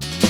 Bye.